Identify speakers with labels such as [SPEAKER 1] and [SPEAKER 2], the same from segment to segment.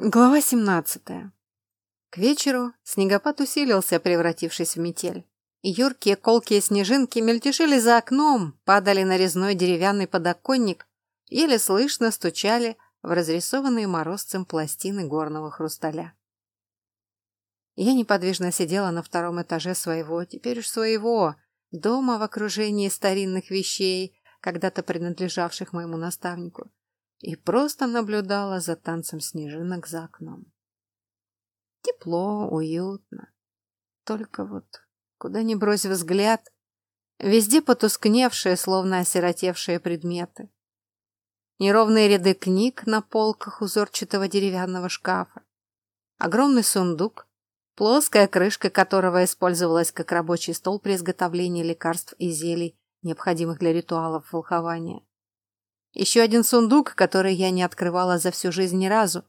[SPEAKER 1] Глава 17. К вечеру снегопад усилился, превратившись в метель. Юркие колкие снежинки мельтешили за окном, падали на резной деревянный подоконник, еле слышно стучали в разрисованные морозцем пластины горного хрусталя. Я неподвижно сидела на втором этаже своего, теперь уж своего, дома в окружении старинных вещей, когда-то принадлежавших моему наставнику и просто наблюдала за танцем снежинок за окном. Тепло, уютно. Только вот, куда ни брось взгляд, везде потускневшие, словно осиротевшие предметы. Неровные ряды книг на полках узорчатого деревянного шкафа. Огромный сундук, плоская крышка которого использовалась как рабочий стол при изготовлении лекарств и зелий, необходимых для ритуалов волхования. Еще один сундук, который я не открывала за всю жизнь ни разу.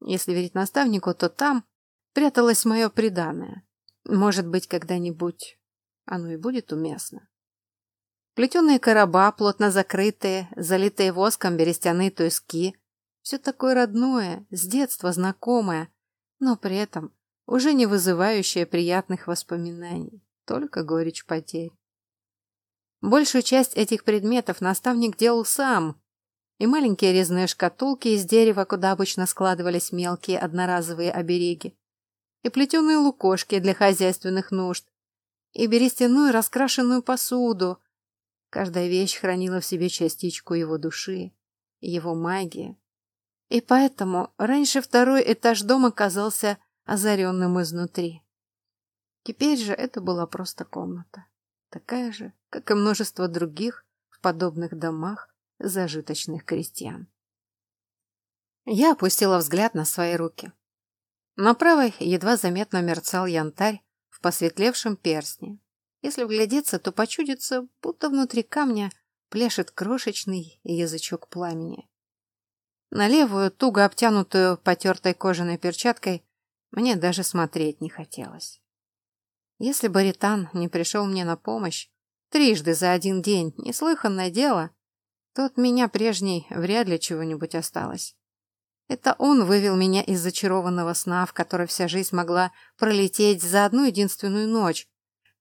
[SPEAKER 1] Если верить наставнику, то там пряталось мое преданное. Может быть, когда-нибудь оно и будет уместно. Плетеные короба, плотно закрытые, залитые воском берестяные туиски. Все такое родное, с детства знакомое, но при этом уже не вызывающее приятных воспоминаний, только горечь потерь. Большую часть этих предметов наставник делал сам. И маленькие резные шкатулки из дерева, куда обычно складывались мелкие одноразовые обереги, и плетеные лукошки для хозяйственных нужд, и берестяную раскрашенную посуду. Каждая вещь хранила в себе частичку его души, его магии. И поэтому раньше второй этаж дома казался озаренным изнутри. Теперь же это была просто комната такая же, как и множество других в подобных домах зажиточных крестьян. Я опустила взгляд на свои руки. На правой едва заметно мерцал янтарь в посветлевшем перстне. Если вглядеться, то почудится, будто внутри камня пляшет крошечный язычок пламени. На левую, туго обтянутую потертой кожаной перчаткой, мне даже смотреть не хотелось. Если Баритан не пришел мне на помощь, трижды за один день, неслыханное дело, то от меня прежней вряд ли чего-нибудь осталось. Это он вывел меня из зачарованного сна, в который вся жизнь могла пролететь за одну единственную ночь.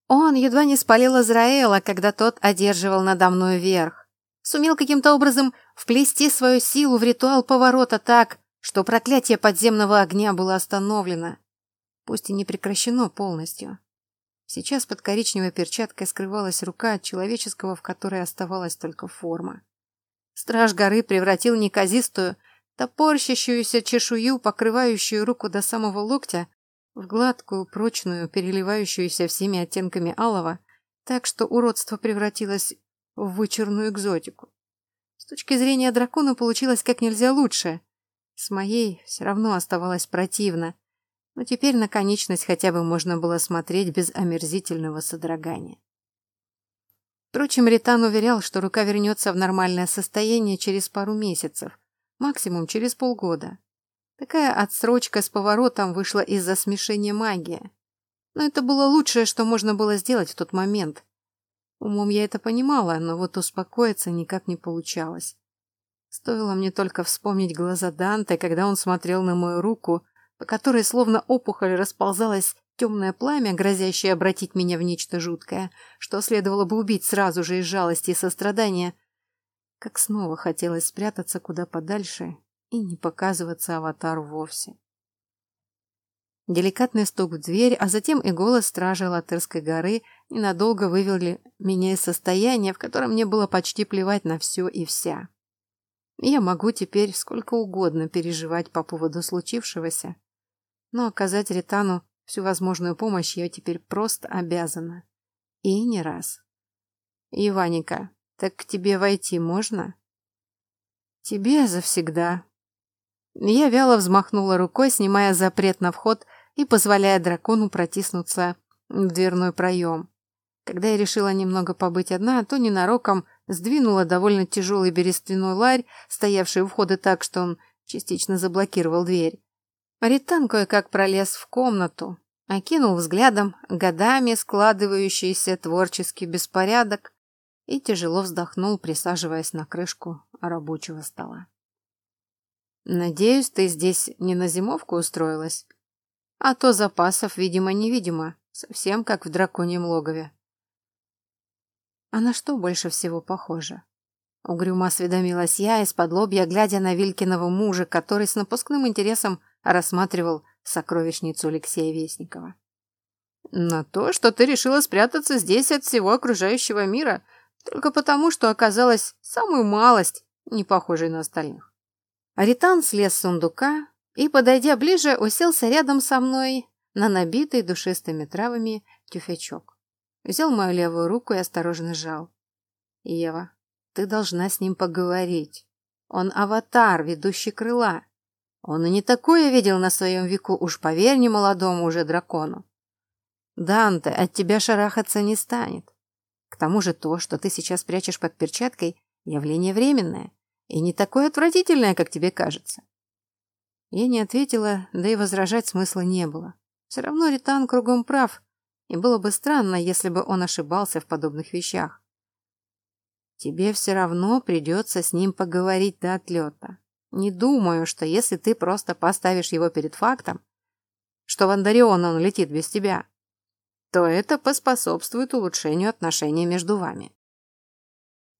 [SPEAKER 1] Он едва не спалил Израэла, когда тот одерживал надо мной верх. Сумел каким-то образом вплести свою силу в ритуал поворота так, что проклятие подземного огня было остановлено, пусть и не прекращено полностью. Сейчас под коричневой перчаткой скрывалась рука человеческого, в которой оставалась только форма. Страж горы превратил неказистую, топорщащуюся чешую, покрывающую руку до самого локтя, в гладкую, прочную, переливающуюся всеми оттенками алого, так что уродство превратилось в вычурную экзотику. С точки зрения дракона получилось как нельзя лучше. С моей все равно оставалось противно, но теперь на конечность хотя бы можно было смотреть без омерзительного содрогания. Впрочем, Ритан уверял, что рука вернется в нормальное состояние через пару месяцев, максимум через полгода. Такая отсрочка с поворотом вышла из-за смешения магии. Но это было лучшее, что можно было сделать в тот момент. Умом я это понимала, но вот успокоиться никак не получалось. Стоило мне только вспомнить глаза Данте, когда он смотрел на мою руку, по которой словно опухоль расползалось темное пламя, грозящее обратить меня в нечто жуткое, что следовало бы убить сразу же из жалости и сострадания, как снова хотелось спрятаться куда подальше и не показываться аватару вовсе. Деликатный стук в дверь, а затем и голос стража Латырской горы ненадолго вывели меня из состояния, в котором мне было почти плевать на все и вся. Я могу теперь сколько угодно переживать по поводу случившегося, но оказать Ритану всю возможную помощь я теперь просто обязана. И не раз. Иваника, так к тебе войти можно? Тебе завсегда. Я вяло взмахнула рукой, снимая запрет на вход и позволяя дракону протиснуться в дверной проем. Когда я решила немного побыть одна, то ненароком сдвинула довольно тяжелый берестяной ларь, стоявший у входа так, что он частично заблокировал дверь. Ритан кое-как пролез в комнату, окинул взглядом годами складывающийся творческий беспорядок и тяжело вздохнул, присаживаясь на крышку рабочего стола. Надеюсь, ты здесь не на зимовку устроилась? А то запасов, видимо-невидимо, совсем как в драконьем логове. А на что больше всего похоже? Угрюмо осведомилась я, из-под лобья, глядя на Вилькиного мужа, который с напускным интересом рассматривал сокровищницу Алексея Вестникова. «На то, что ты решила спрятаться здесь от всего окружающего мира, только потому, что оказалась самую малость, не похожей на остальных». Аритан слез с сундука и, подойдя ближе, уселся рядом со мной на набитый душистыми травами тюфячок. Взял мою левую руку и осторожно сжал. «Ева, ты должна с ним поговорить. Он аватар, ведущий крыла. Он и не такое видел на своем веку, уж поверь не молодому уже дракону. Данте от тебя шарахаться не станет. К тому же то, что ты сейчас прячешь под перчаткой, явление временное и не такое отвратительное, как тебе кажется. Я не ответила, да и возражать смысла не было. Все равно Ритан кругом прав, и было бы странно, если бы он ошибался в подобных вещах. Тебе все равно придется с ним поговорить до отлета. Не думаю, что если ты просто поставишь его перед фактом, что в Андарион он летит без тебя, то это поспособствует улучшению отношений между вами.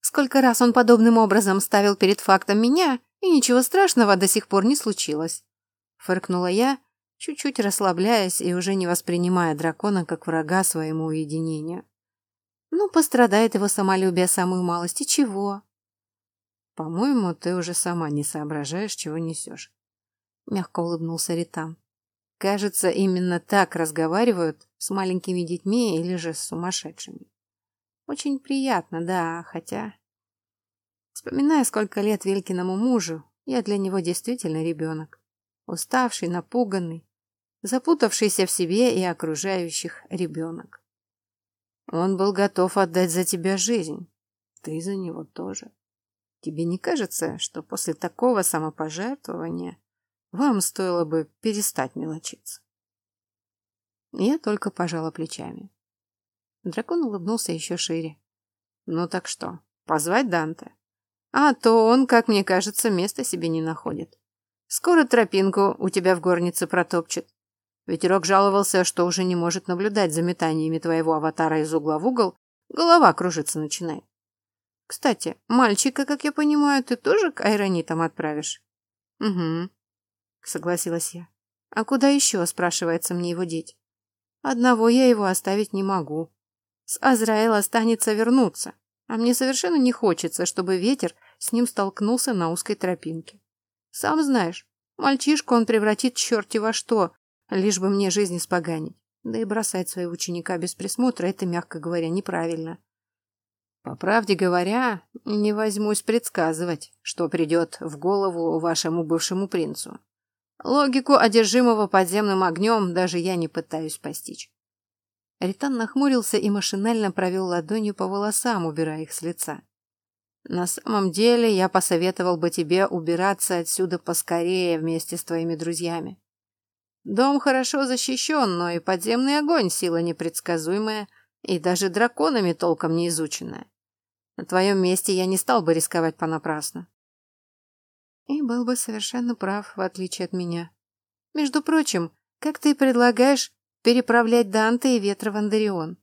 [SPEAKER 1] Сколько раз он подобным образом ставил перед фактом меня, и ничего страшного до сих пор не случилось. Фыркнула я, чуть-чуть расслабляясь и уже не воспринимая дракона как врага своему уединению. Ну, пострадает его самолюбие самую малость, и чего? По-моему, ты уже сама не соображаешь, чего несешь. Мягко улыбнулся Ритан. Кажется, именно так разговаривают с маленькими детьми или же с сумасшедшими. Очень приятно, да, хотя... Вспоминая, сколько лет Велькиному мужу, я для него действительно ребенок. Уставший, напуганный, запутавшийся в себе и окружающих ребенок. Он был готов отдать за тебя жизнь. Ты за него тоже. Тебе не кажется, что после такого самопожертвования вам стоило бы перестать мелочиться? Я только пожала плечами. Дракон улыбнулся еще шире. Ну так что, позвать Данте? А то он, как мне кажется, места себе не находит. Скоро тропинку у тебя в горнице протопчет. Ветерок жаловался, что уже не может наблюдать за метаниями твоего аватара из угла в угол, голова кружиться начинает. Кстати, мальчика, как я понимаю, ты тоже к айронитам отправишь? Угу, согласилась я. А куда еще, спрашивается мне его деть? Одного я его оставить не могу. С Азраэла останется вернуться, а мне совершенно не хочется, чтобы ветер с ним столкнулся на узкой тропинке. Сам знаешь, мальчишку он превратит черти во что, лишь бы мне жизнь испоганить. Да и бросать своего ученика без присмотра – это, мягко говоря, неправильно. По правде говоря, не возьмусь предсказывать, что придет в голову вашему бывшему принцу. Логику одержимого подземным огнем даже я не пытаюсь постичь. Ритан нахмурился и машинально провел ладонью по волосам, убирая их с лица. На самом деле, я посоветовал бы тебе убираться отсюда поскорее вместе с твоими друзьями. Дом хорошо защищен, но и подземный огонь – сила непредсказуемая и даже драконами толком не изученная. На твоем месте я не стал бы рисковать понапрасну. И был бы совершенно прав, в отличие от меня. Между прочим, как ты предлагаешь переправлять Данте и Ветра в Андарион?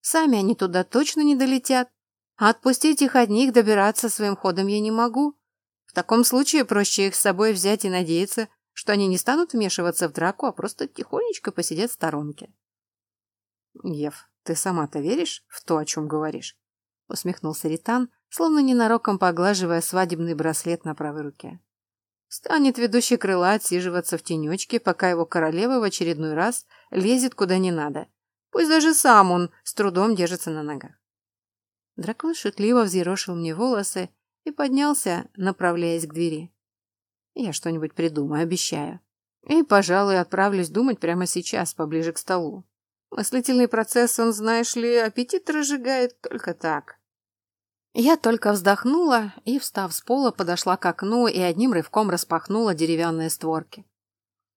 [SPEAKER 1] Сами они туда точно не долетят, а отпустить их одних добираться своим ходом я не могу. В таком случае проще их с собой взять и надеяться, что они не станут вмешиваться в драку, а просто тихонечко посидят в сторонке. «Ев, ты сама-то веришь в то, о чем говоришь?» Усмехнулся Ритан, словно ненароком поглаживая свадебный браслет на правой руке. Станет ведущий крыла отсиживаться в тенечке, пока его королева в очередной раз лезет куда не надо. Пусть даже сам он с трудом держится на ногах. Дракон шутливо взъерошил мне волосы и поднялся, направляясь к двери. Я что-нибудь придумаю, обещаю. И, пожалуй, отправлюсь думать прямо сейчас, поближе к столу. Мыслительный процесс, он, знаешь ли, аппетит разжигает только так. Я только вздохнула и, встав с пола, подошла к окну и одним рывком распахнула деревянные створки.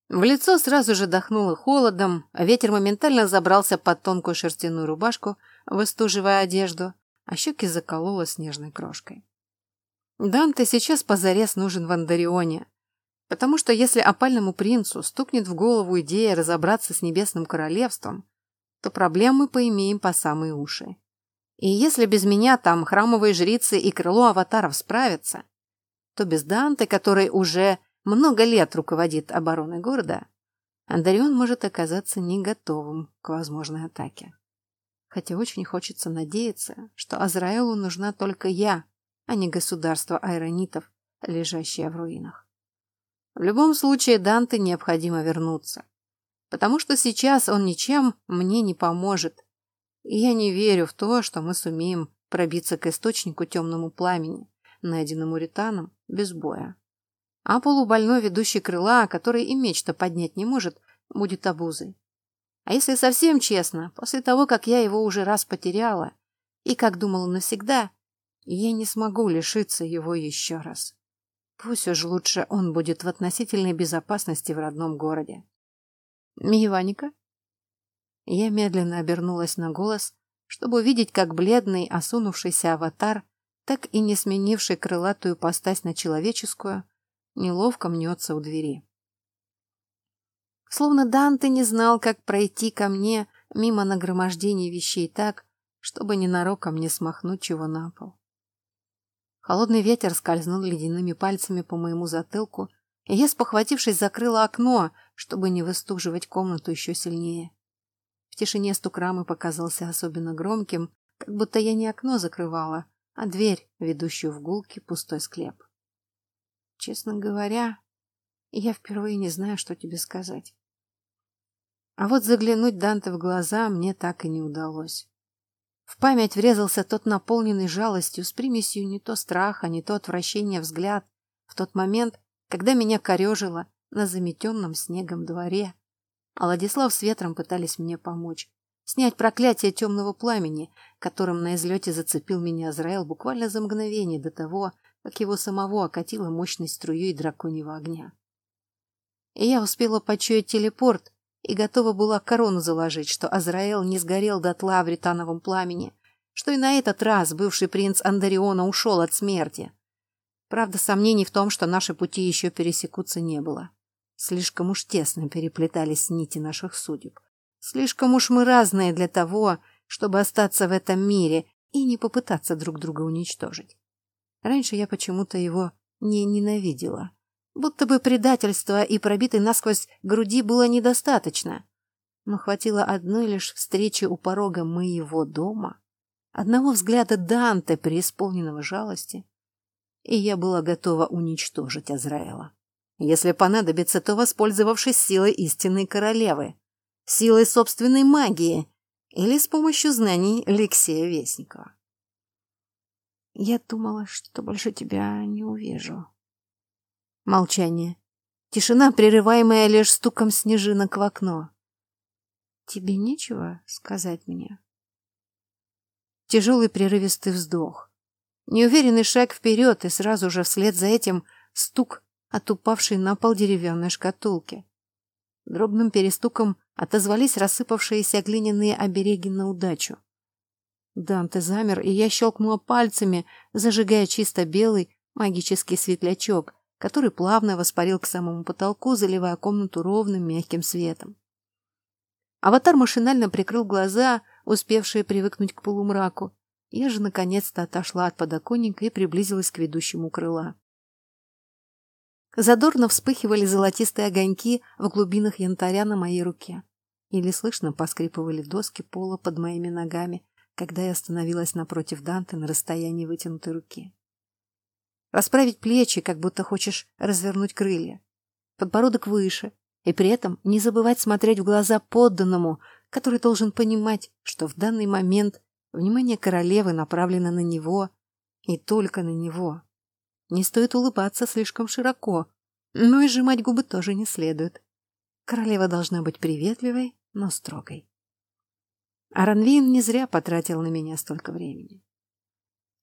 [SPEAKER 1] В лицо сразу же дохнуло холодом, ветер моментально забрался под тонкую шерстяную рубашку, выстуживая одежду, а щеки заколола снежной крошкой. Данте сейчас позарез нужен в Андарионе. Потому что если опальному принцу стукнет в голову идея разобраться с небесным королевством, то проблемы поимеем по самые уши. И если без меня там храмовые жрицы и крыло аватаров справятся, то без Данте, который уже много лет руководит обороной города, Андарион может оказаться не готовым к возможной атаке. Хотя очень хочется надеяться, что Азраэлу нужна только я, а не государство айронитов, лежащее в руинах. В любом случае Данте необходимо вернуться, потому что сейчас он ничем мне не поможет, и я не верю в то, что мы сумеем пробиться к источнику темному пламени, найденному Ританом, без боя. А полубольной ведущий крыла, который и меч-то поднять не может, будет обузой. А если совсем честно, после того, как я его уже раз потеряла, и, как думала навсегда, я не смогу лишиться его еще раз. Пусть уж лучше он будет в относительной безопасности в родном городе. Миваника? Я медленно обернулась на голос, чтобы увидеть, как бледный, осунувшийся аватар, так и не сменивший крылатую постась на человеческую, неловко мнется у двери. Словно Данте не знал, как пройти ко мне мимо нагромождения вещей так, чтобы ненароком не смахнуть чего на пол. Холодный ветер скользнул ледяными пальцами по моему затылку, и я, спохватившись, закрыла окно, чтобы не выстуживать комнату еще сильнее. В тишине стук рамы показался особенно громким, как будто я не окно закрывала, а дверь, ведущую в гулкий пустой склеп. Честно говоря, я впервые не знаю, что тебе сказать. А вот заглянуть Данте в глаза мне так и не удалось. В память врезался тот наполненный жалостью с примесью не то страха, не то отвращения взгляд в тот момент, когда меня корежило на заметенном снегом дворе, а Владислав с ветром пытались мне помочь, снять проклятие темного пламени, которым на излете зацепил меня Азраэл буквально за мгновение до того, как его самого окатило мощной струей драконьего огня. И я успела почуять телепорт и готова была корону заложить, что Азраэл не сгорел дотла в ритановом пламени, что и на этот раз бывший принц Андариона ушел от смерти. Правда, сомнений в том, что наши пути еще пересекутся, не было. Слишком уж тесно переплетались нити наших судеб. Слишком уж мы разные для того, чтобы остаться в этом мире и не попытаться друг друга уничтожить. Раньше я почему-то его не ненавидела. Будто бы предательства и пробитой насквозь груди было недостаточно. Но хватило одной лишь встречи у порога моего дома, одного взгляда Данте, преисполненного жалости, и я была готова уничтожить Азраэла. Если понадобится, то воспользовавшись силой истинной королевы, силой собственной магии или с помощью знаний Алексея Вестникова. Я думала, что больше тебя не увижу. Молчание. Тишина, прерываемая лишь стуком снежинок в окно. Тебе нечего сказать мне? Тяжелый прерывистый вздох. Неуверенный шаг вперед, и сразу же вслед за этим стук от упавшей на пол деревянной шкатулки. Дробным перестуком отозвались рассыпавшиеся глиняные обереги на удачу. Данте замер, и я щелкнула пальцами, зажигая чисто белый магический светлячок, который плавно воспарил к самому потолку, заливая комнату ровным мягким светом. Аватар машинально прикрыл глаза, успевшие привыкнуть к полумраку. Я же наконец-то отошла от подоконника и приблизилась к ведущему крыла. Задорно вспыхивали золотистые огоньки в глубинах янтаря на моей руке. Или слышно поскрипывали доски пола под моими ногами, когда я остановилась напротив Данте на расстоянии вытянутой руки. Расправить плечи, как будто хочешь развернуть крылья. Подбородок выше, и при этом не забывать смотреть в глаза подданному, который должен понимать, что в данный момент внимание королевы направлено на него и только на него. Не стоит улыбаться слишком широко, но и сжимать губы тоже не следует. Королева должна быть приветливой, но строгой. Аранвин не зря потратил на меня столько времени.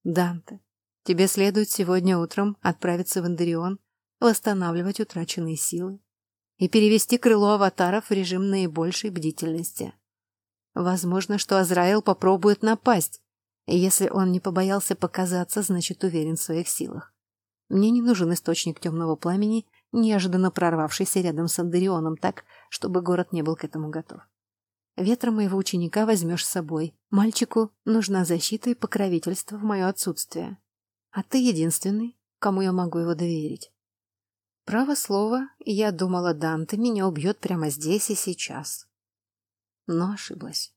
[SPEAKER 1] Данте, тебе следует сегодня утром отправиться в Эндерион, восстанавливать утраченные силы и перевести крыло аватаров в режим наибольшей бдительности. Возможно, что Азраил попробует напасть, и если он не побоялся показаться, значит уверен в своих силах. Мне не нужен источник темного пламени неожиданно прорвавшийся рядом с Андерионом так, чтобы город не был к этому готов. Ветра моего ученика возьмешь с собой. Мальчику нужна защита и покровительство в мое отсутствие. А ты единственный, кому я могу его доверить. Право слово, я думала, Данте меня убьет прямо здесь и сейчас. Но ошиблась.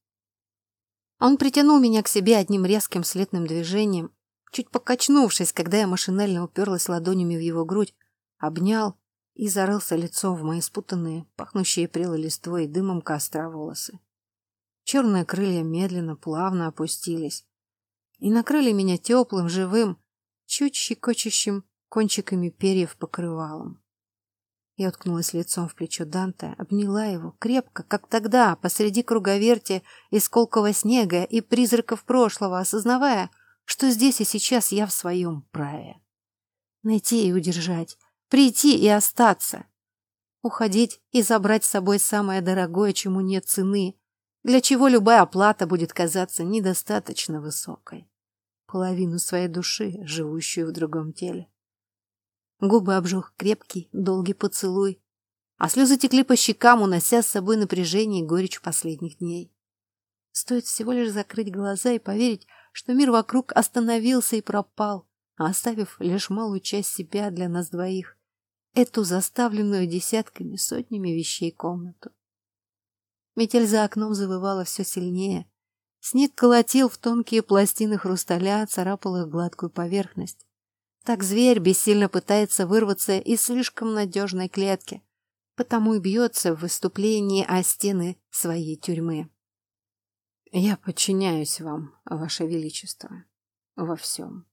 [SPEAKER 1] Он притянул меня к себе одним резким слитным движением, чуть покачнувшись, когда я машинально уперлась ладонями в его грудь, обнял и зарылся лицом в мои спутанные, пахнущие прелой листвой и дымом костра волосы. Черные крылья медленно, плавно опустились и накрыли меня теплым, живым, чуть щекочущим кончиками перьев покрывалом. Я уткнулась лицом в плечо Данте, обняла его крепко, как тогда, посреди круговерти из колкого снега и призраков прошлого, осознавая, что здесь и сейчас я в своем праве. Найти и удержать, прийти и остаться. Уходить и забрать с собой самое дорогое, чему нет цены, для чего любая оплата будет казаться недостаточно высокой. Половину своей души, живущую в другом теле. Губы обжег крепкий, долгий поцелуй, а слезы текли по щекам, унося с собой напряжение и горечь последних дней. Стоит всего лишь закрыть глаза и поверить, что мир вокруг остановился и пропал, оставив лишь малую часть себя для нас двоих, эту заставленную десятками, сотнями вещей комнату. Метель за окном завывала все сильнее. Снег колотил в тонкие пластины хрусталя, царапал их гладкую поверхность. Так зверь бессильно пытается вырваться из слишком надежной клетки, потому и бьется в выступлении о стены своей тюрьмы. Я подчиняюсь вам, ваше величество, во всем.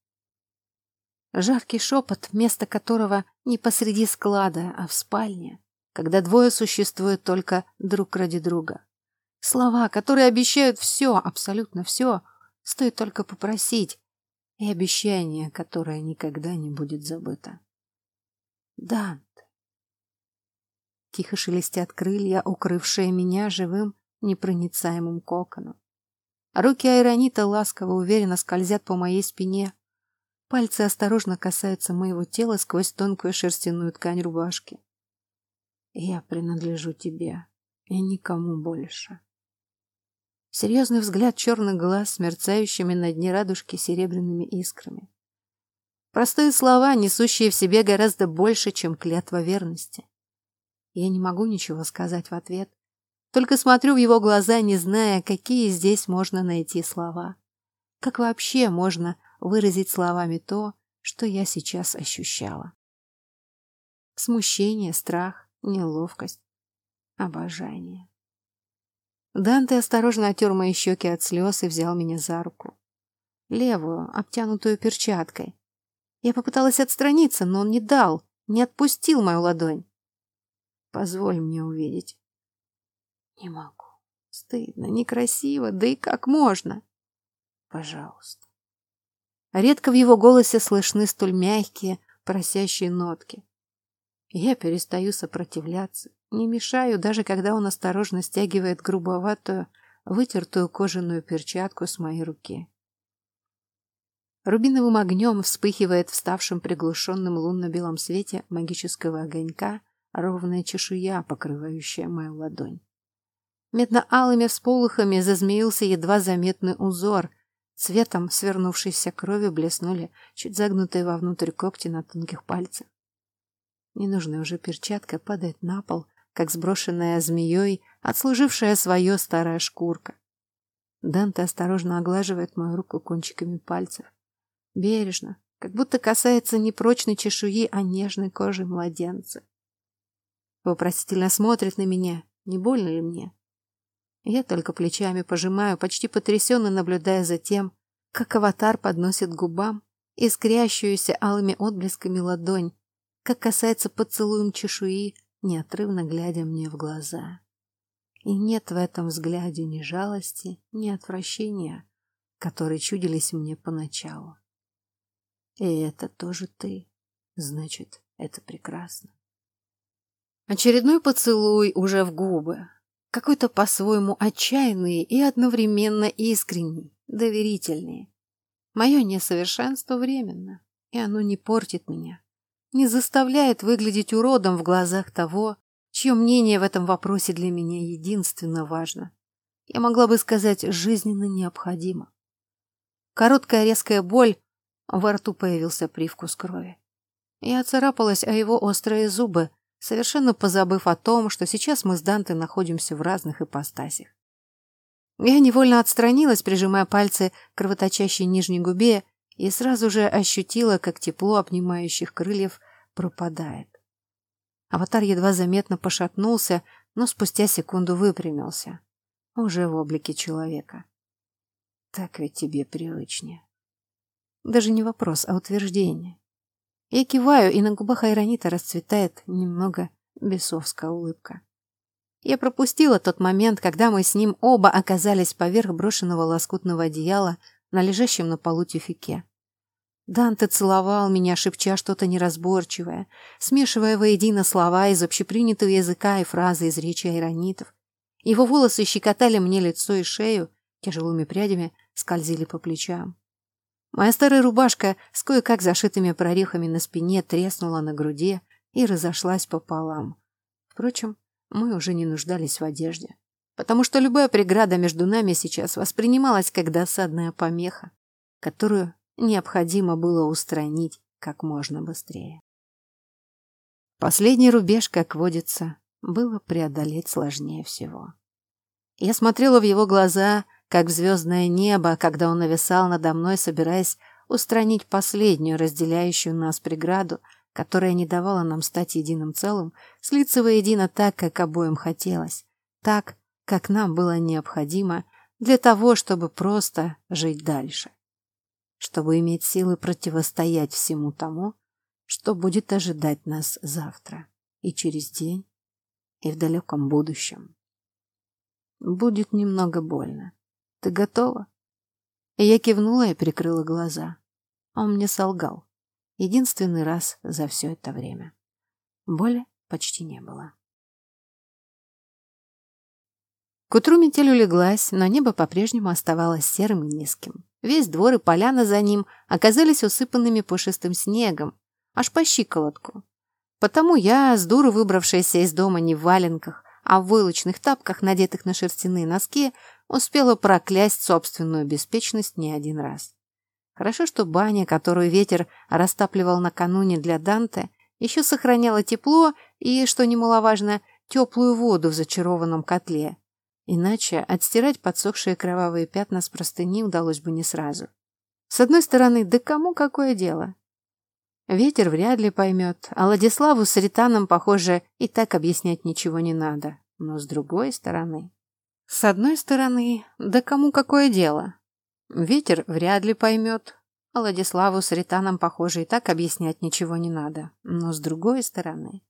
[SPEAKER 1] Жаркий шепот, место которого не посреди склада, а в спальне, когда двое существуют только друг ради друга. Слова, которые обещают все, абсолютно все, стоит только попросить, и обещание, которое никогда не будет забыто. Дант. Тихо шелестят крылья, укрывшие меня живым, непроницаемым коконом. Руки Айронита ласково, уверенно скользят по моей спине, Пальцы осторожно касаются моего тела сквозь тонкую шерстяную ткань рубашки. Я принадлежу тебе и никому больше. Серьезный взгляд черных глаз с мерцающими на дне радужки серебряными искрами. Простые слова, несущие в себе гораздо больше, чем клятва верности. Я не могу ничего сказать в ответ, только смотрю в его глаза, не зная, какие здесь можно найти слова. Как вообще можно выразить словами то, что я сейчас ощущала. Смущение, страх, неловкость, обожание. Данте осторожно отер мои щеки от слез и взял меня за руку. Левую, обтянутую перчаткой. Я попыталась отстраниться, но он не дал, не отпустил мою ладонь. Позволь мне увидеть. Не могу. Стыдно, некрасиво, да и как можно? Пожалуйста. Редко в его голосе слышны столь мягкие, просящие нотки. Я перестаю сопротивляться, не мешаю, даже когда он осторожно стягивает грубоватую, вытертую кожаную перчатку с моей руки. Рубиновым огнем вспыхивает в ставшем приглушенном лунно-белом свете магического огонька ровная чешуя, покрывающая мою ладонь. Медно-алыми всполохами зазмеился едва заметный узор — Цветом свернувшейся крови блеснули чуть загнутые вовнутрь когти на тонких пальцах. Ненужная уже перчатка падает на пол, как сброшенная змеей, отслужившая свое старая шкурка. Данте осторожно оглаживает мою руку кончиками пальцев. Бережно, как будто касается не прочной чешуи, а нежной кожи младенца. Вопросительно смотрит на меня, не больно ли мне. Я только плечами пожимаю, почти потрясенно наблюдая за тем, как аватар подносит губам искрящуюся алыми отблесками ладонь, как касается поцелуем чешуи, неотрывно глядя мне в глаза. И нет в этом взгляде ни жалости, ни отвращения, которые чудились мне поначалу. И это тоже ты. Значит, это прекрасно. Очередной поцелуй уже в губы, какой-то по-своему отчаянный и одновременно искренний, доверительный. Мое несовершенство временно, и оно не портит меня. не заставляет выглядеть уродом в глазах того, чье мнение в этом вопросе для меня единственно важно. Я могла бы сказать, жизненно необходимо. Короткая резкая боль, во рту появился привкус крови. Я царапалась о его острые зубы, совершенно позабыв о том, что сейчас мы с Данте находимся в разных ипостасях. Я невольно отстранилась, прижимая пальцы к кровоточащей нижней губе, и сразу же ощутила, как тепло обнимающих крыльев пропадает. Аватар едва заметно пошатнулся, но спустя секунду выпрямился. Уже в облике человека. Так ведь тебе привычнее. Даже не вопрос, а утверждение. Я киваю, и на губах Айронита расцветает немного бесовская улыбка. Я пропустила тот момент, когда мы с ним оба оказались поверх брошенного лоскутного одеяла на лежащем на полу тюфике. Данте целовал меня, шепча что-то неразборчивое, смешивая воедино слова из общепринятого языка и фразы из речи айронитов. Его волосы щекотали мне лицо и шею, тяжелыми прядями скользили по плечам. Моя старая рубашка с кое-как зашитыми прорехами на спине треснула на груди и разошлась пополам. Впрочем, мы уже не нуждались в одежде, потому что любая преграда между нами сейчас воспринималась как досадная помеха, которую необходимо было устранить как можно быстрее. Последний рубеж, как водится, было преодолеть сложнее всего. Я смотрела в его глаза, как в звездное небо, когда он нависал надо мной, собираясь устранить последнюю разделяющую нас преграду, которая не давала нам стать единым целым, слиться воедино так, как обоим хотелось, так, как нам было необходимо для того, чтобы просто жить дальше чтобы иметь силы противостоять всему тому, что будет ожидать нас завтра и через день, и в далеком будущем. Будет немного больно. Ты готова? Я кивнула и прикрыла глаза. Он мне солгал. Единственный раз за все это время. Боли почти не было. К утру метель улеглась, но небо по-прежнему оставалось серым и низким. Весь двор и поляна за ним оказались усыпанными пушистым снегом, аж по щиколотку. Потому я, с дуру выбравшаяся из дома не в валенках, а в войлочных тапках, надетых на шерстяные носки, успела проклясть собственную беспечность не один раз. Хорошо, что баня, которую ветер растапливал накануне для Данте, еще сохраняла тепло и, что немаловажно, теплую воду в зачарованном котле, Иначе отстирать подсохшие кровавые пятна с простыни удалось бы не сразу. С одной стороны, да кому какое дело? Ветер вряд ли поймет, а Владиславу с Ританом, похоже, и так объяснять ничего не надо. Но с другой стороны... С одной стороны, да кому какое дело? Ветер вряд ли поймет, а Владиславу с Ританом, похоже, и так объяснять ничего не надо. Но с другой стороны...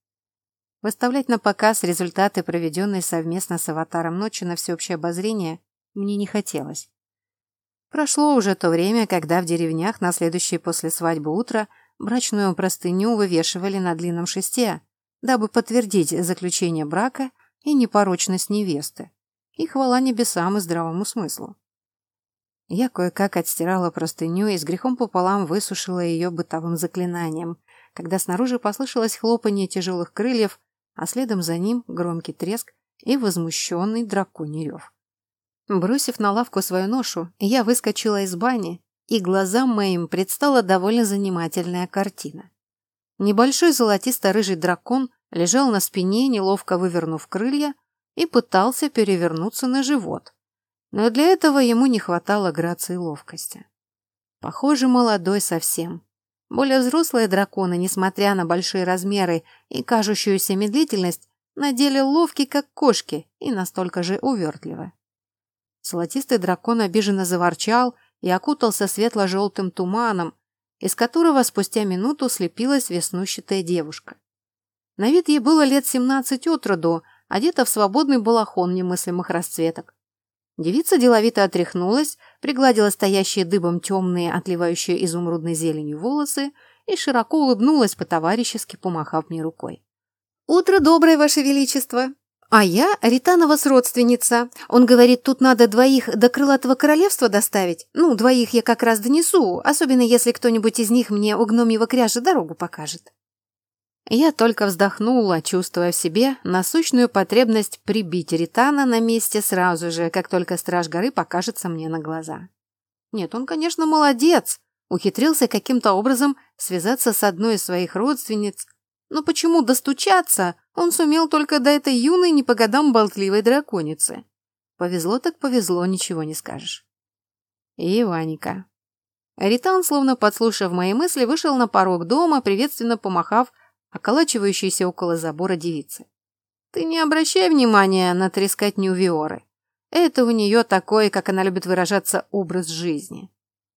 [SPEAKER 1] Выставлять на показ результаты, проведенной совместно с аватаром ночи на всеобщее обозрение, мне не хотелось. Прошло уже то время, когда в деревнях на следующее после свадьбы утро брачную простыню вывешивали на длинном шесте, дабы подтвердить заключение брака и непорочность невесты. И хвала небесам и здравому смыслу. Я кое-как отстирала простыню и с грехом пополам высушила ее бытовым заклинанием, когда снаружи послышалось хлопанье тяжелых крыльев, а следом за ним громкий треск и возмущенный драконий рев. Бросив на лавку свою ношу, я выскочила из бани, и глазам моим предстала довольно занимательная картина. Небольшой золотисто-рыжий дракон лежал на спине, неловко вывернув крылья, и пытался перевернуться на живот. Но для этого ему не хватало грации и ловкости. Похоже, молодой совсем, более взрослые драконы, несмотря на большие размеры и кажущуюся медлительность, на деле ловки, как кошки, и настолько же увертливы. Золотистый дракон обиженно заворчал и окутался светло-желтым туманом, из которого спустя минуту слепилась веснущатая девушка. На вид ей было лет семнадцать от роду, одета в свободный балахон немыслимых расцветок. Девица деловито отряхнулась, пригладила стоящие дыбом темные, отливающие изумрудной зеленью волосы и широко улыбнулась по-товарищески, помахав мне рукой. «Утро доброе, Ваше Величество!» «А я Ританова с родственница. Он говорит, тут надо двоих до Крылатого Королевства доставить. Ну, двоих я как раз донесу, особенно если кто-нибудь из них мне у гномьего кряжа дорогу покажет». Я только вздохнула, чувствуя в себе насущную потребность прибить Ритана на месте сразу же, как только страж горы покажется мне на глаза. Нет, он, конечно, молодец, ухитрился каким-то образом связаться с одной из своих родственниц, но почему достучаться он сумел только до этой юной не по годам болтливой драконицы? Повезло так повезло, ничего не скажешь. И Ваника. Ритан, словно подслушав мои мысли, вышел на порог дома, приветственно помахав околачивающейся около забора девицы. Ты не обращай внимания на трескотню Виоры. Это у нее такой, как она любит выражаться, образ жизни.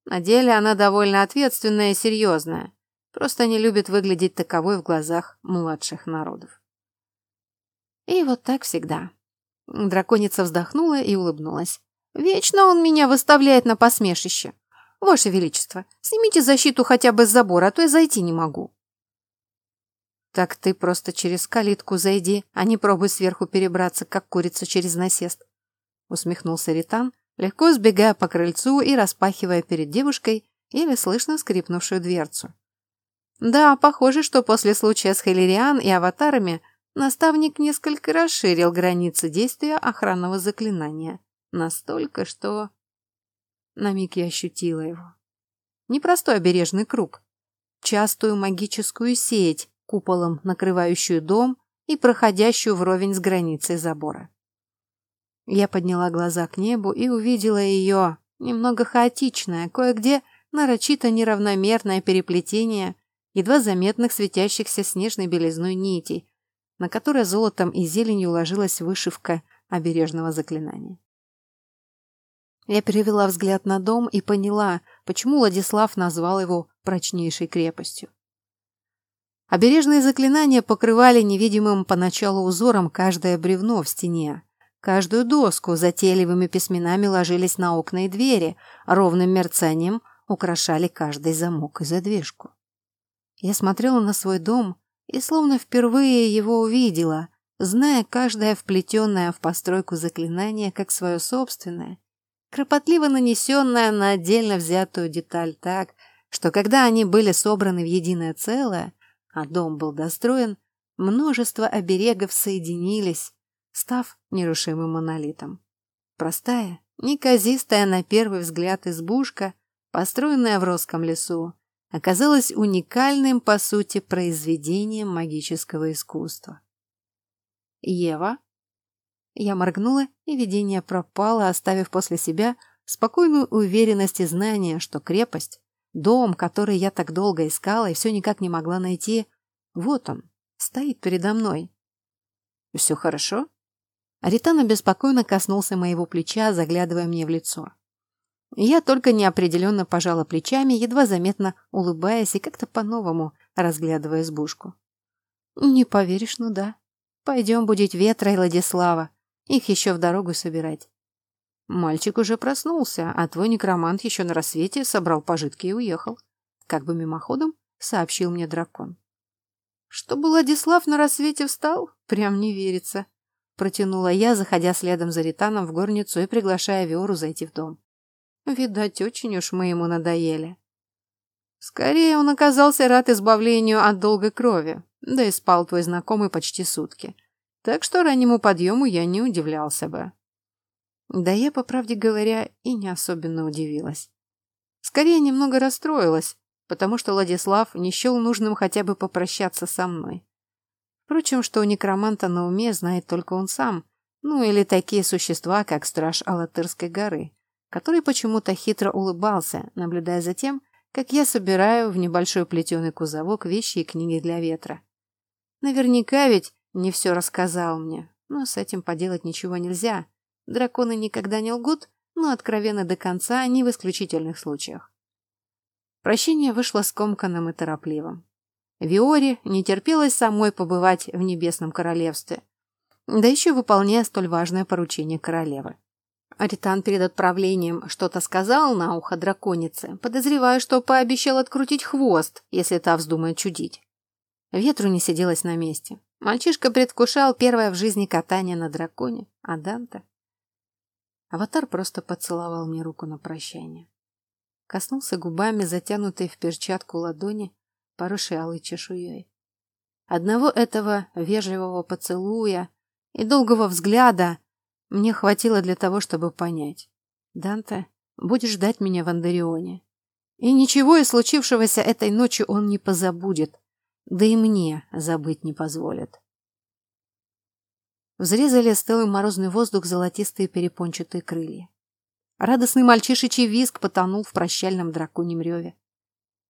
[SPEAKER 1] На деле она довольно ответственная и серьезная, просто не любит выглядеть таковой в глазах младших народов. И вот так всегда. Драконица вздохнула и улыбнулась. Вечно он меня выставляет на посмешище. Ваше Величество, снимите защиту хотя бы с забора, а то я зайти не могу. Так ты просто через калитку зайди, а не пробуй сверху перебраться, как курица через насест. Усмехнулся Ритан, легко сбегая по крыльцу и распахивая перед девушкой еле слышно скрипнувшую дверцу. Да, похоже, что после случая с Хелериан и аватарами наставник несколько расширил границы действия охранного заклинания. Настолько, что... На миг я ощутила его. Непростой обережный круг. Частую магическую сеть, куполом накрывающую дом и проходящую вровень с границей забора. Я подняла глаза к небу и увидела ее, немного хаотичное, кое-где нарочито неравномерное переплетение едва заметных светящихся снежной белизной нитей, на которой золотом и зеленью ложилась вышивка обережного заклинания. Я перевела взгляд на дом и поняла, почему Владислав назвал его прочнейшей крепостью. Обережные заклинания покрывали невидимым поначалу узором каждое бревно в стене. Каждую доску затейливыми письменами ложились на окна и двери, ровным мерцанием украшали каждый замок и задвижку. Я смотрела на свой дом и словно впервые его увидела, зная каждое вплетенное в постройку заклинание как свое собственное, кропотливо нанесенное на отдельно взятую деталь так, что когда они были собраны в единое целое, а дом был достроен, множество оберегов соединились, став нерушимым монолитом. Простая, неказистая на первый взгляд избушка, построенная в Росском лесу, оказалась уникальным, по сути, произведением магического искусства. «Ева?» Я моргнула, и видение пропало, оставив после себя спокойную уверенность и знание, что крепость Дом, который я так долго искала и все никак не могла найти, вот он, стоит передо мной. «Все хорошо?» Аритана беспокойно коснулся моего плеча, заглядывая мне в лицо. Я только неопределенно пожала плечами, едва заметно улыбаясь и как-то по-новому разглядывая избушку. «Не поверишь, ну да. Пойдем будить Ветра и Владислава. Их еще в дорогу собирать. Мальчик уже проснулся, а твой некромант еще на рассвете собрал пожитки и уехал. Как бы мимоходом сообщил мне дракон. Что Владислав на рассвете встал? Прям не верится. Протянула я, заходя следом за Ританом в горницу и приглашая Виору зайти в дом. Видать, очень уж мы ему надоели. Скорее, он оказался рад избавлению от долгой крови, да и спал твой знакомый почти сутки. Так что раннему подъему я не удивлялся бы. Да я, по правде говоря, и не особенно удивилась. Скорее, немного расстроилась, потому что Владислав не счел нужным хотя бы попрощаться со мной. Впрочем, что у некроманта на уме знает только он сам, ну или такие существа, как страж Алатырской горы, который почему-то хитро улыбался, наблюдая за тем, как я собираю в небольшой плетеный кузовок вещи и книги для ветра. Наверняка ведь не все рассказал мне, но с этим поделать ничего нельзя. Драконы никогда не лгут, но откровенно до конца, не в исключительных случаях. Прощение вышло скомканным и торопливым. Виоре не терпелось самой побывать в Небесном Королевстве, да еще выполняя столь важное поручение королевы. Аритан перед отправлением что-то сказал на ухо драконице, подозревая, что пообещал открутить хвост, если та вздумает чудить. Ветру не сиделось на месте. Мальчишка предвкушал первое в жизни катание на драконе, а Данте Аватар просто поцеловал мне руку на прощание. Коснулся губами, затянутой в перчатку ладони, поросшей алой чешуей. Одного этого вежливого поцелуя и долгого взгляда мне хватило для того, чтобы понять. Данте будет ждать меня в Андарионе. И ничего из случившегося этой ночью он не позабудет, да и мне забыть не позволит. Взрезали стылый морозный воздух золотистые перепончатые крылья. Радостный мальчишечий визг потонул в прощальном драконьем реве.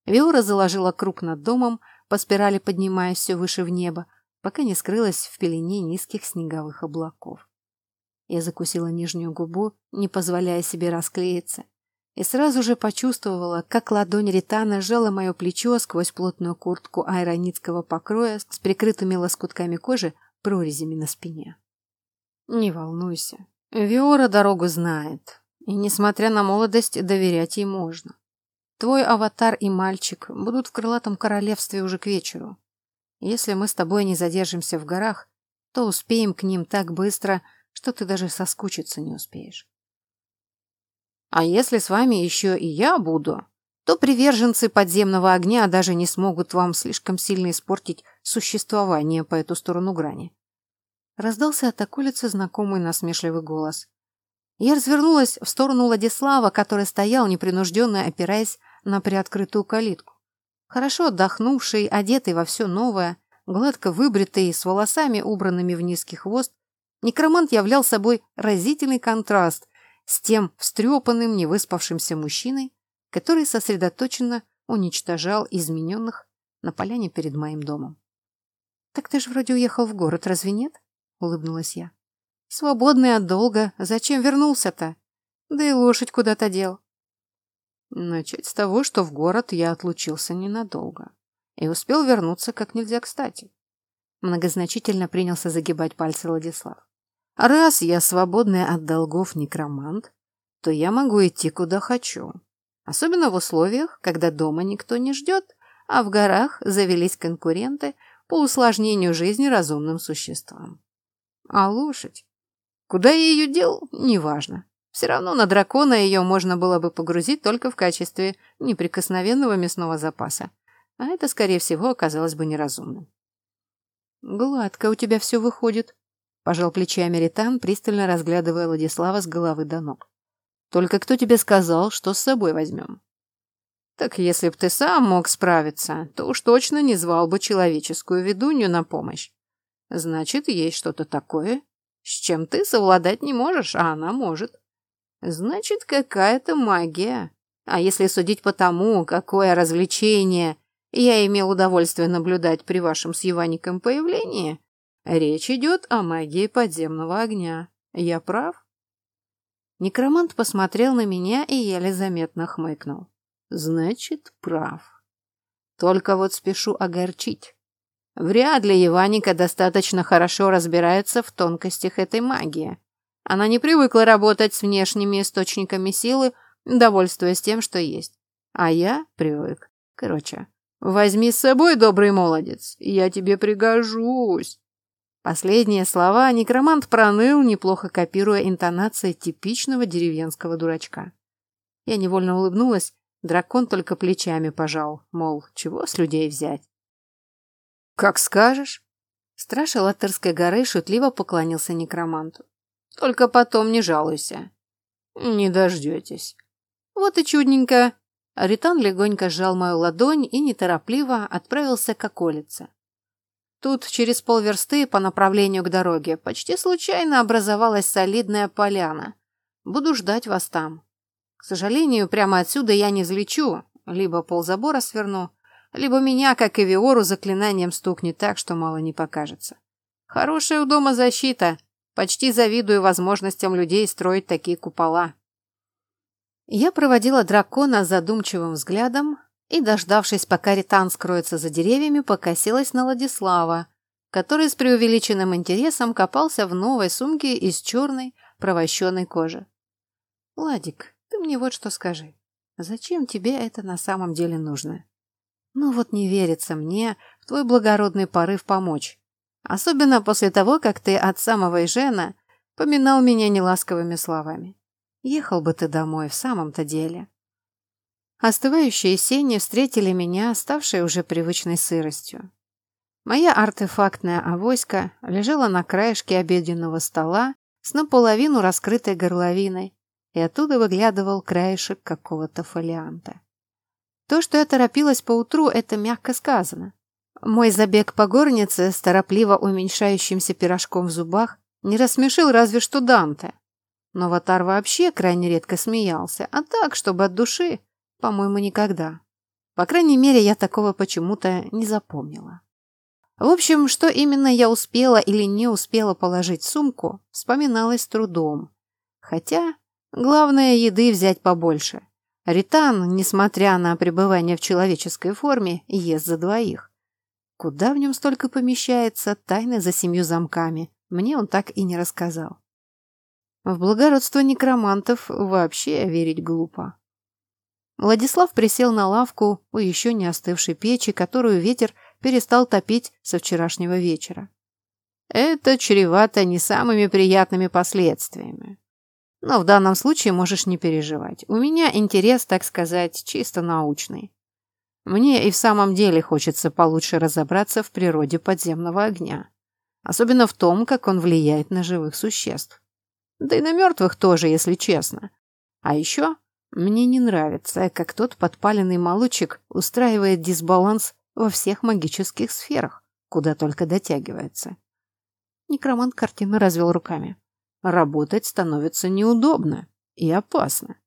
[SPEAKER 1] Виора заложила круг над домом, по спирали поднимаясь все выше в небо, пока не скрылась в пелене низких снеговых облаков. Я закусила нижнюю губу, не позволяя себе расклеиться, и сразу же почувствовала, как ладонь Ритана сжала мое плечо сквозь плотную куртку аэроницкого покроя с прикрытыми лоскутками кожи прорезями на спине. «Не волнуйся, Виора дорогу знает, и, несмотря на молодость, доверять ей можно. Твой аватар и мальчик будут в крылатом королевстве уже к вечеру. Если мы с тобой не задержимся в горах, то успеем к ним так быстро, что ты даже соскучиться не успеешь. А если с вами еще и я буду, то приверженцы подземного огня даже не смогут вам слишком сильно испортить существование по эту сторону грани. Раздался от околицы знакомый насмешливый голос. Я развернулась в сторону Владислава, который стоял непринужденно, опираясь на приоткрытую калитку. Хорошо отдохнувший, одетый во все новое, гладко выбритый, с волосами, убранными в низкий хвост, некромант являл собой разительный контраст с тем встрепанным, невыспавшимся мужчиной, который сосредоточенно уничтожал измененных на поляне перед моим домом. «Так ты же вроде уехал в город, разве нет?» — улыбнулась я. Свободный от долга. Зачем вернулся-то? Да и лошадь куда-то дел. Начать с того, что в город я отлучился ненадолго. И успел вернуться как нельзя кстати. Многозначительно принялся загибать пальцы Владислав. Раз я свободный от долгов некромант, то я могу идти куда хочу. Особенно в условиях, когда дома никто не ждет, а в горах завелись конкуренты по усложнению жизни разумным существам. А лошадь? Куда я ее дел, неважно. Все равно на дракона ее можно было бы погрузить только в качестве неприкосновенного мясного запаса. А это, скорее всего, оказалось бы неразумным. «Гладко у тебя все выходит», — пожал плечами Ритан, пристально разглядывая Владислава с головы до ног. «Только кто тебе сказал, что с собой возьмем?» «Так если б ты сам мог справиться, то уж точно не звал бы человеческую ведунью на помощь. Значит, есть что-то такое, с чем ты совладать не можешь, а она может. Значит, какая-то магия. А если судить по тому, какое развлечение я имел удовольствие наблюдать при вашем с Иваником появлении, речь идет о магии подземного огня. Я прав? Некромант посмотрел на меня и еле заметно хмыкнул. Значит, прав. Только вот спешу огорчить. Вряд ли Иваника достаточно хорошо разбирается в тонкостях этой магии. Она не привыкла работать с внешними источниками силы, довольствуясь тем, что есть. А я привык. Короче, возьми с собой, добрый молодец, я тебе пригожусь. Последние слова некромант проныл, неплохо копируя интонации типичного деревенского дурачка. Я невольно улыбнулась, дракон только плечами пожал, мол, чего с людей взять. «Как скажешь». Страж Латтерской горы шутливо поклонился некроманту. «Только потом не жалуйся». «Не дождетесь». «Вот и чудненько». Аритан легонько сжал мою ладонь и неторопливо отправился к околице. Тут через полверсты по направлению к дороге почти случайно образовалась солидная поляна. Буду ждать вас там. К сожалению, прямо отсюда я не взлечу, либо ползабора сверну, либо меня, как и Виору, заклинанием стукнет так, что мало не покажется. Хорошая у дома защита. Почти завидую возможностям людей строить такие купола. Я проводила дракона задумчивым взглядом и, дождавшись, пока Ритан скроется за деревьями, покосилась на Владислава, который с преувеличенным интересом копался в новой сумке из черной провощенной кожи. «Ладик, ты мне вот что скажи. Зачем тебе это на самом деле нужно?» Ну вот не верится мне в твой благородный порыв помочь. Особенно после того, как ты от самого Ижена поминал меня неласковыми словами. Ехал бы ты домой в самом-то деле. Остывающие сени встретили меня, ставшей уже привычной сыростью. Моя артефактная авоська лежала на краешке обеденного стола с наполовину раскрытой горловиной, и оттуда выглядывал краешек какого-то фолианта. То, что я торопилась поутру, это мягко сказано. Мой забег по горнице с торопливо уменьшающимся пирожком в зубах не рассмешил разве что Данте. Но Ватар вообще крайне редко смеялся, а так, чтобы от души, по-моему, никогда. По крайней мере, я такого почему-то не запомнила. В общем, что именно я успела или не успела положить в сумку, вспоминалось трудом. Хотя, главное, еды взять побольше. Ритан, несмотря на пребывание в человеческой форме, ест за двоих. Куда в нем столько помещается, тайны за семью замками, мне он так и не рассказал. В благородство некромантов вообще верить глупо. Владислав присел на лавку у еще не остывшей печи, которую ветер перестал топить со вчерашнего вечера. Это чревато не самыми приятными последствиями. Но в данном случае можешь не переживать. У меня интерес, так сказать, чисто научный. Мне и в самом деле хочется получше разобраться в природе подземного огня. Особенно в том, как он влияет на живых существ. Да и на мертвых тоже, если честно. А еще мне не нравится, как тот подпаленный молочек устраивает дисбаланс во всех магических сферах, куда только дотягивается. Некромант картину развел руками. Работать становится неудобно и опасно.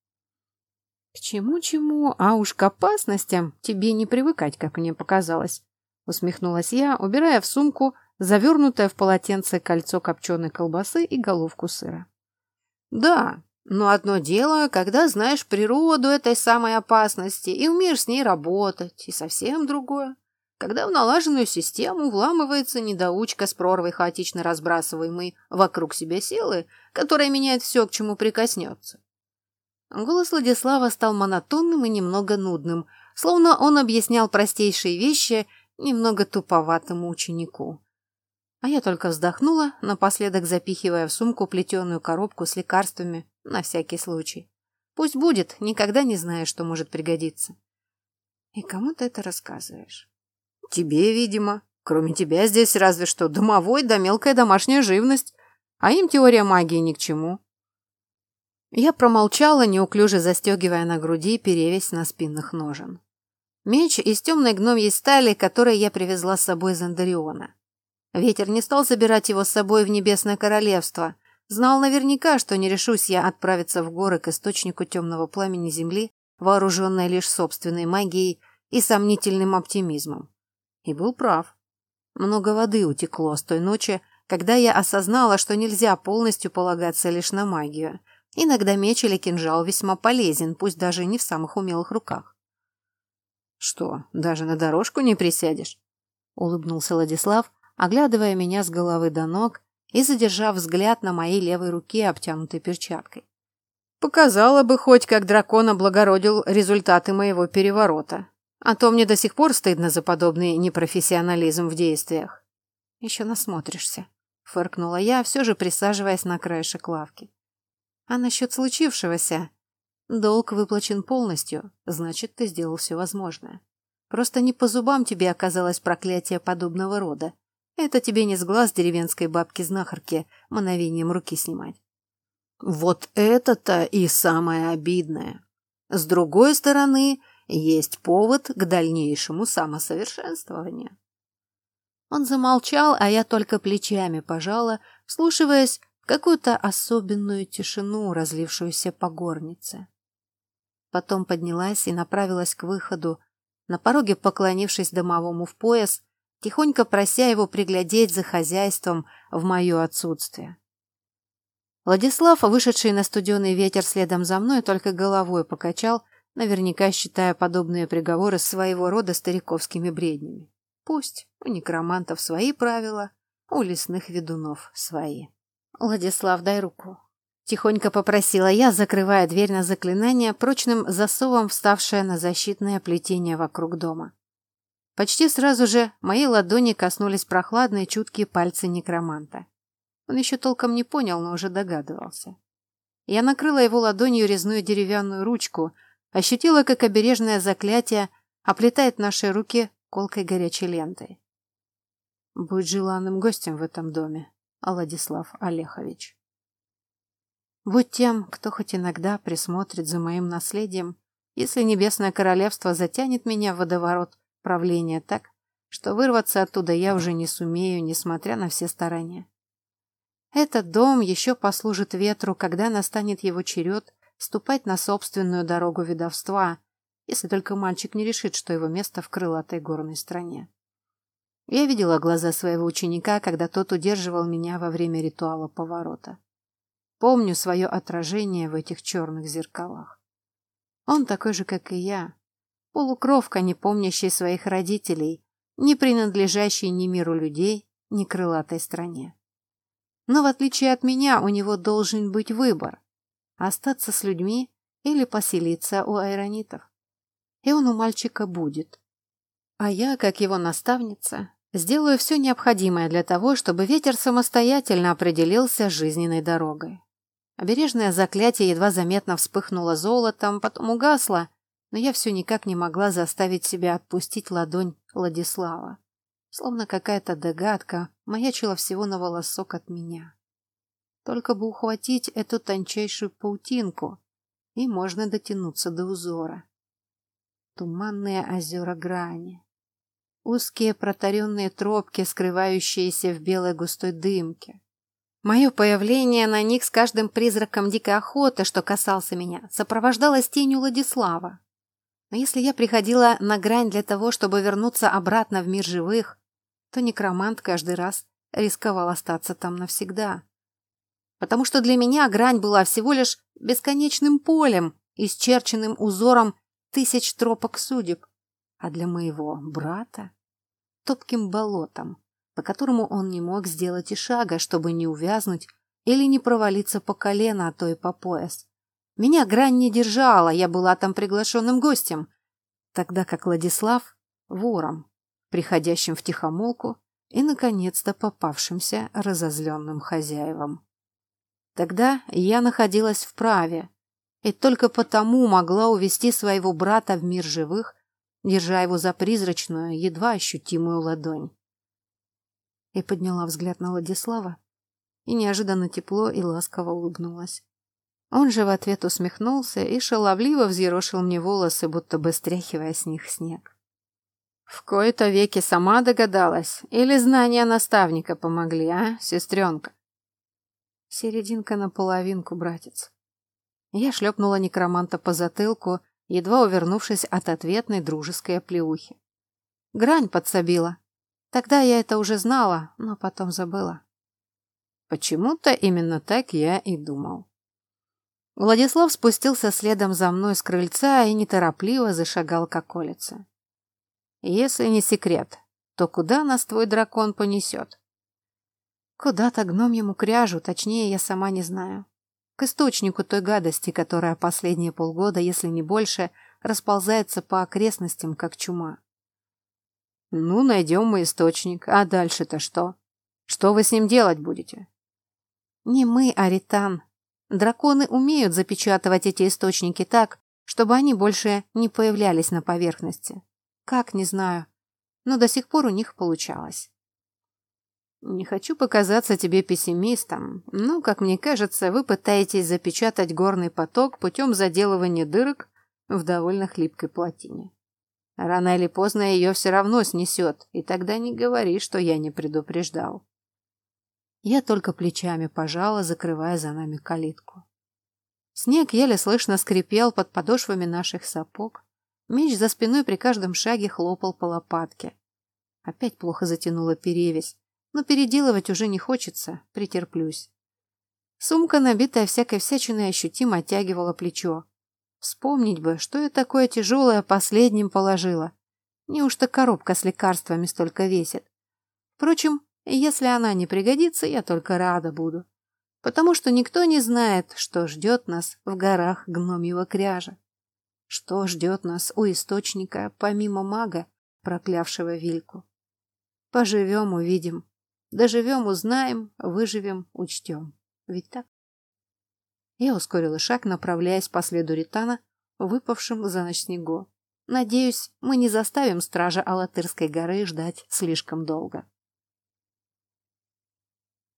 [SPEAKER 1] К чему-чему, а уж к опасностям тебе не привыкать, как мне показалось. Усмехнулась я, убирая в сумку завернутое в полотенце кольцо копченой колбасы и головку сыра. Да, но одно дело, когда знаешь природу этой самой опасности и умеешь с ней работать, и совсем другое, когда в налаженную систему вламывается недоучка с прорвой хаотично разбрасываемой вокруг себя силы, которая меняет все, к чему прикоснется. Голос Владислава стал монотонным и немного нудным, словно он объяснял простейшие вещи немного туповатому ученику. А я только вздохнула, напоследок запихивая в сумку плетеную коробку с лекарствами на всякий случай. Пусть будет, никогда не знаешь, что может пригодиться. И кому ты это рассказываешь? Тебе, видимо. Кроме тебя здесь разве что домовой да мелкая домашняя живность. А им теория магии ни к чему. Я промолчала, неуклюже застегивая на груди перевесь на спинных ножен. Меч из темной гномьей стали, который я привезла с собой из Андариона. Ветер не стал забирать его с собой в Небесное Королевство. Знал наверняка, что не решусь я отправиться в горы к источнику темного пламени Земли, вооруженной лишь собственной магией и сомнительным оптимизмом. И был прав. Много воды утекло с той ночи, когда я осознала, что нельзя полностью полагаться лишь на магию, Иногда меч или кинжал весьма полезен, пусть даже не в самых умелых руках. «Что, даже на дорожку не присядешь?» — улыбнулся Владислав, оглядывая меня с головы до ног и задержав взгляд на моей левой руке, обтянутой перчаткой. «Показала бы хоть, как дракон облагородил результаты моего переворота. А то мне до сих пор стыдно за подобный непрофессионализм в действиях». «Еще насмотришься», — фыркнула я, все же присаживаясь на краешек лавки. А насчет случившегося? Долг выплачен полностью, значит, ты сделал все возможное. Просто не по зубам тебе оказалось проклятие подобного рода. Это тебе не с глаз деревенской бабки-знахарки мановением руки снимать. Вот это-то и самое обидное. С другой стороны, есть повод к дальнейшему самосовершенствованию. Он замолчал, а я только плечами пожала, вслушиваясь какую-то особенную тишину, разлившуюся по горнице. Потом поднялась и направилась к выходу, на пороге поклонившись домовому в пояс, тихонько прося его приглядеть за хозяйством в мое отсутствие. Владислав, вышедший на студеный ветер следом за мной, только головой покачал, наверняка считая подобные приговоры своего рода стариковскими бреднями. Пусть у некромантов свои правила, у лесных ведунов свои. «Владислав, дай руку». Тихонько попросила я, закрывая дверь на заклинание, прочным засовом вставшее на защитное плетение вокруг дома. Почти сразу же мои ладони коснулись прохладные чуткие пальцы некроманта. Он еще толком не понял, но уже догадывался. Я накрыла его ладонью резную деревянную ручку, ощутила, как обережное заклятие оплетает наши руки колкой горячей лентой. Будь желанным гостем в этом доме, Владислав Олехович. Будь тем, кто хоть иногда присмотрит за моим наследием, если Небесное Королевство затянет меня в водоворот правления так, что вырваться оттуда я уже не сумею, несмотря на все старания. Этот дом еще послужит ветру, когда настанет его черед ступать на собственную дорогу ведовства, если только мальчик не решит, что его место в крылатой горной стране. Я видела глаза своего ученика, когда тот удерживал меня во время ритуала поворота. Помню свое отражение в этих черных зеркалах. Он такой же, как и я. Полукровка, не помнящий своих родителей, не принадлежащий ни миру людей, ни крылатой стране. Но в отличие от меня, у него должен быть выбор – остаться с людьми или поселиться у айронитов. И он у мальчика будет. А я, как его наставница, сделаю все необходимое для того, чтобы ветер самостоятельно определился жизненной дорогой. Обережное заклятие едва заметно вспыхнуло золотом, потом угасло, но я все никак не могла заставить себя отпустить ладонь Владислава. Словно какая-то догадка маячила всего на волосок от меня. Только бы ухватить эту тончайшую паутинку, и можно дотянуться до узора. Туманные озера грани. Узкие протаренные тропки, скрывающиеся в белой густой дымке. Мое появление на них с каждым призраком дикой охоты, что касался меня, сопровождалось тенью Владислава. Но если я приходила на грань для того, чтобы вернуться обратно в мир живых, то некромант каждый раз рисковал остаться там навсегда. Потому что для меня грань была всего лишь бесконечным полем, исчерченным узором тысяч тропок судеб, а для моего брата — топким болотом, по которому он не мог сделать и шага, чтобы не увязнуть или не провалиться по колено, а то и по пояс. Меня грань не держала, я была там приглашенным гостем, тогда как Владислав — вором, приходящим в тихомолку и, наконец-то, попавшимся разозленным хозяевам. Тогда я находилась в праве, и только потому могла увести своего брата в мир живых, держа его за призрачную, едва ощутимую ладонь. И подняла взгляд на Владислава, и неожиданно тепло и ласково улыбнулась. Он же в ответ усмехнулся и шаловливо взъерошил мне волосы, будто бы стряхивая с них снег. В кои-то веки сама догадалась, или знания наставника помогли, а, сестренка? Серединка на половинку, братец. Я шлепнула некроманта по затылку, едва увернувшись от ответной дружеской оплеухи. Грань подсобила. Тогда я это уже знала, но потом забыла. Почему-то именно так я и думал. Владислав спустился следом за мной с крыльца и неторопливо зашагал к околице. «Если не секрет, то куда нас твой дракон понесет?» «Куда-то гномьему кряжу, точнее, я сама не знаю. К источнику той гадости, которая последние полгода, если не больше, расползается по окрестностям, как чума». «Ну, найдем мы источник, а дальше-то что? Что вы с ним делать будете?» «Не мы, а Ритан», Драконы умеют запечатывать эти источники так, чтобы они больше не появлялись на поверхности. Как, не знаю. Но до сих пор у них получалось. Не хочу показаться тебе пессимистом, но, как мне кажется, вы пытаетесь запечатать горный поток путем заделывания дырок в довольно хлипкой плотине. Рано или поздно ее все равно снесет, и тогда не говори, что я не предупреждал. Я только плечами пожала, закрывая за нами калитку. Снег еле слышно скрипел под подошвами наших сапог. Меч за спиной при каждом шаге хлопал по лопатке. Опять плохо затянула перевязь, но переделывать уже не хочется, претерплюсь. Сумка, набитая всякой всячиной, ощутимо оттягивала плечо. Вспомнить бы, что я такое тяжелое последним положила. Неужто коробка с лекарствами столько весит? Впрочем, если она не пригодится, я только рада буду. Потому что никто не знает, что ждет нас в горах гномьего кряжа. Что ждет нас у источника, помимо мага, проклявшего Вильку. Поживем, увидим. Доживем, узнаем, выживем, учтем. Ведь так? Я ускорила шаг, направляясь по следу Ритана, выпавшим за ночь снегу. Надеюсь, мы не заставим стража Алатырской горы ждать слишком долго.